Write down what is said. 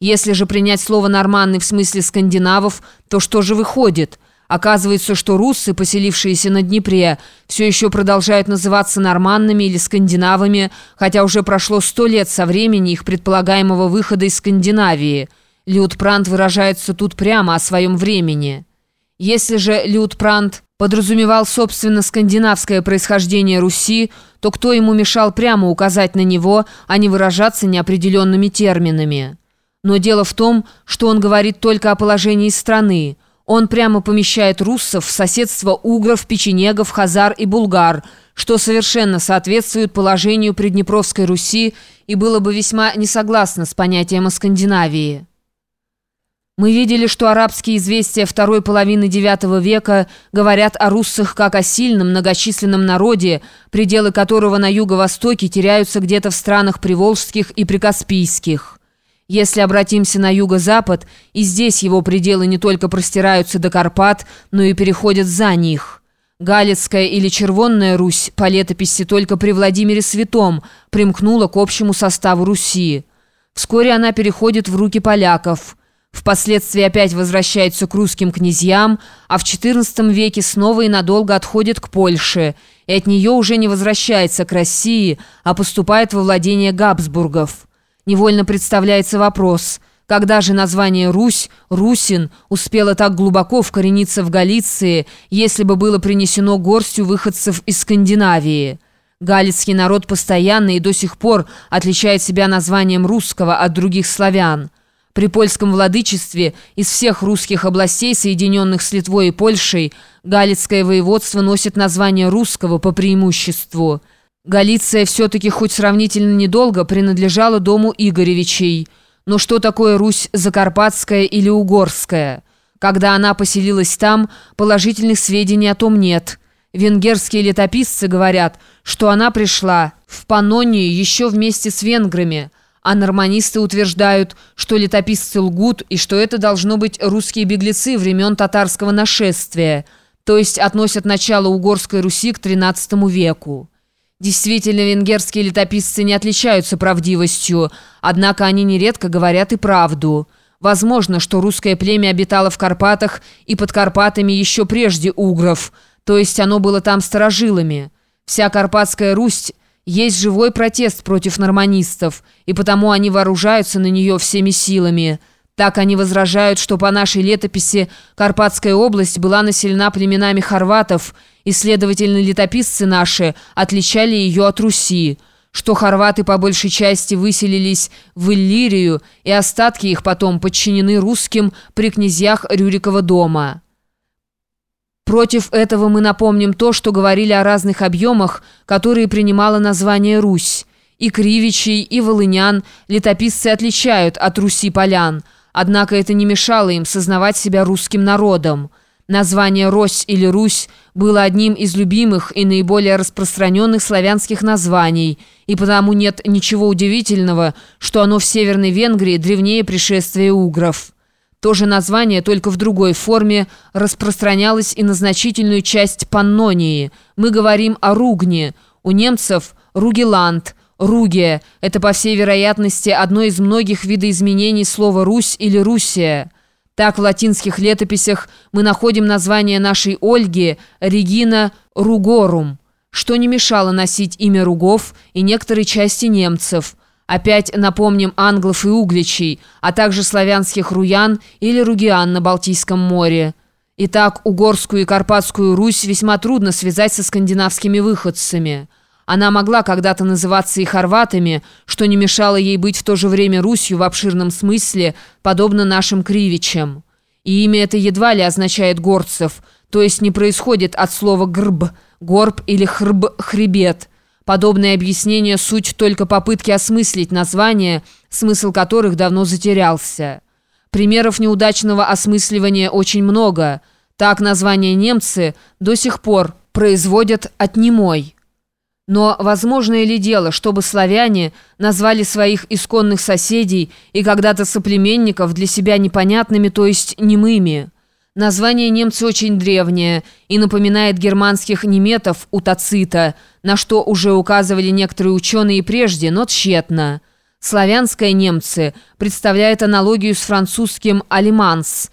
Если же принять слово «норманны» в смысле скандинавов, то что же выходит? Оказывается, что руссы, поселившиеся на Днепре, все еще продолжают называться норманнами или скандинавами, хотя уже прошло сто лет со времени их предполагаемого выхода из Скандинавии. Лютпрант выражается тут прямо о своем времени. Если же Лютпрант подразумевал, собственно, скандинавское происхождение Руси, то кто ему мешал прямо указать на него, а не выражаться неопределенными терминами? Но дело в том, что он говорит только о положении страны. Он прямо помещает руссов в соседство угров, печенегов, хазар и булгар, что совершенно соответствует положению Приднепровской Руси и было бы весьма несогласно с понятием о Скандинавии. Мы видели, что арабские известия второй половины IX века говорят о руссах как о сильном, многочисленном народе, пределы которого на юго-востоке теряются где-то в странах приволжских и прикаспийских. Если обратимся на юго-запад, и здесь его пределы не только простираются до Карпат, но и переходят за них. Галицкая или Червонная Русь по летописи только при Владимире Святом примкнула к общему составу Руси. Вскоре она переходит в руки поляков – Впоследствии опять возвращается к русским князьям, а в XIV веке снова и надолго отходит к Польше, и от нее уже не возвращается к России, а поступает во владение Габсбургов. Невольно представляется вопрос, когда же название «Русь», «Русин» успело так глубоко вкорениться в Галиции, если бы было принесено горстью выходцев из Скандинавии? Галицкий народ постоянно и до сих пор отличает себя названием русского от других славян. При польском владычестве из всех русских областей, соединенных с Литвой и Польшей, Галицкое воеводство носит название русского по преимуществу. Галиция все-таки хоть сравнительно недолго принадлежала дому Игоревичей. Но что такое Русь Закарпатская или Угорская? Когда она поселилась там, положительных сведений о том нет. Венгерские летописцы говорят, что она пришла в Панонию еще вместе с венграми – а норманисты утверждают, что летописцы лгут и что это должно быть русские беглецы времен татарского нашествия, то есть относят начало Угорской Руси к XIII веку. Действительно, венгерские летописцы не отличаются правдивостью, однако они нередко говорят и правду. Возможно, что русское племя обитало в Карпатах и под Карпатами еще прежде угров, то есть оно было там сторожилами. Вся Карпатская Русь есть живой протест против норманистов, и потому они вооружаются на нее всеми силами. Так они возражают, что по нашей летописи Карпатская область была населена племенами хорватов, и, следовательно, летописцы наши отличали ее от Руси, что хорваты по большей части выселились в Иллирию, и остатки их потом подчинены русским при князьях Рюрикова дома». Против этого мы напомним то, что говорили о разных объемах, которые принимало название «Русь». И Кривичей, и Волынян летописцы отличают от Руси-полян, однако это не мешало им сознавать себя русским народом. Название «Рось» или «Русь» было одним из любимых и наиболее распространенных славянских названий, и потому нет ничего удивительного, что оно в Северной Венгрии древнее пришествия угров. То же название, только в другой форме, распространялось и на значительную часть Паннонии. Мы говорим о Ругне. У немцев – Ругеланд, Ругия. Это, по всей вероятности, одно из многих видоизменений слова «Русь» или «Руссия». Так в латинских летописях мы находим название нашей Ольги Регина Ругорум, что не мешало носить имя Ругов и некоторой части немцев – Опять напомним англов и угличей, а также славянских руян или ругиан на Балтийском море. Итак, угорскую и карпатскую Русь весьма трудно связать со скандинавскими выходцами. Она могла когда-то называться и хорватами, что не мешало ей быть в то же время Русью в обширном смысле, подобно нашим кривичам. И имя это едва ли означает горцев, то есть не происходит от слова «грб», «горб» или «хрб», «хребет». Подобное объяснение – суть только попытки осмыслить названия, смысл которых давно затерялся. Примеров неудачного осмысливания очень много. Так название «немцы» до сих пор производят от немой. Но возможно ли дело, чтобы славяне назвали своих исконных соседей и когда-то соплеменников для себя непонятными, то есть немыми? Название немцы очень древнее и напоминает германских неметов у Тацита, на что уже указывали некоторые ученые прежде, но тщетно. Славянское немцы представляет аналогию с французским «алиманс»